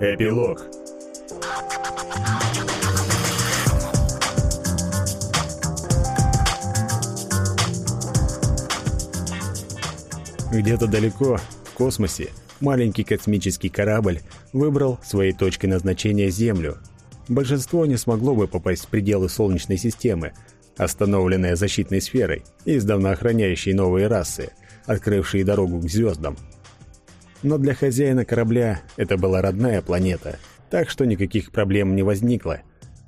Эпилог. Где-то далеко, в космосе, маленький космический корабль выбрал своей точкой назначения Землю. Большинство не смогло бы попасть в пределы Солнечной системы, остановленная защитной сферой, издавна охраняющей новые расы, открывшие дорогу к звездам. Но для хозяина корабля это была родная планета, так что никаких проблем не возникло.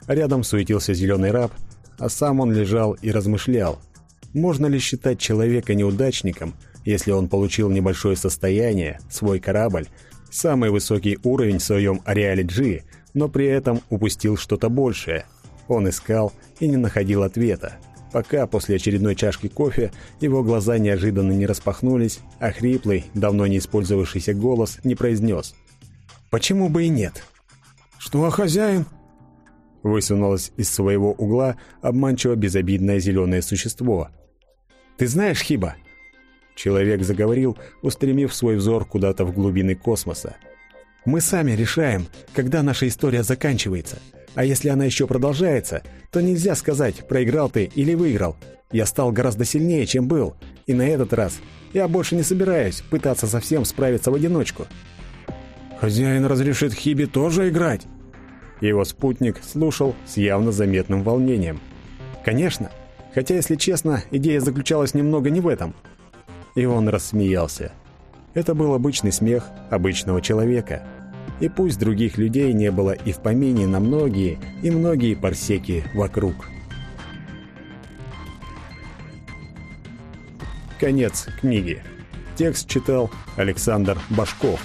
Рядом суетился зеленый раб, а сам он лежал и размышлял. Можно ли считать человека неудачником, если он получил небольшое состояние, свой корабль, самый высокий уровень в своем ареале G, но при этом упустил что-то большее? Он искал и не находил ответа пока после очередной чашки кофе его глаза неожиданно не распахнулись, а хриплый, давно не использовавшийся голос не произнес. «Почему бы и нет?» «Что, хозяин?» Высунулось из своего угла обманчиво безобидное зеленое существо. «Ты знаешь, Хиба?» Человек заговорил, устремив свой взор куда-то в глубины космоса. «Мы сами решаем, когда наша история заканчивается. А если она еще продолжается, то нельзя сказать, проиграл ты или выиграл. Я стал гораздо сильнее, чем был, и на этот раз я больше не собираюсь пытаться совсем справиться в одиночку. Хозяин разрешит Хиби тоже играть? Его спутник слушал с явно заметным волнением. Конечно, хотя, если честно, идея заключалась немного не в этом. И он рассмеялся. Это был обычный смех обычного человека – и пусть других людей не было и в помине на многие и многие парсеки вокруг. Конец книги. Текст читал Александр Башков.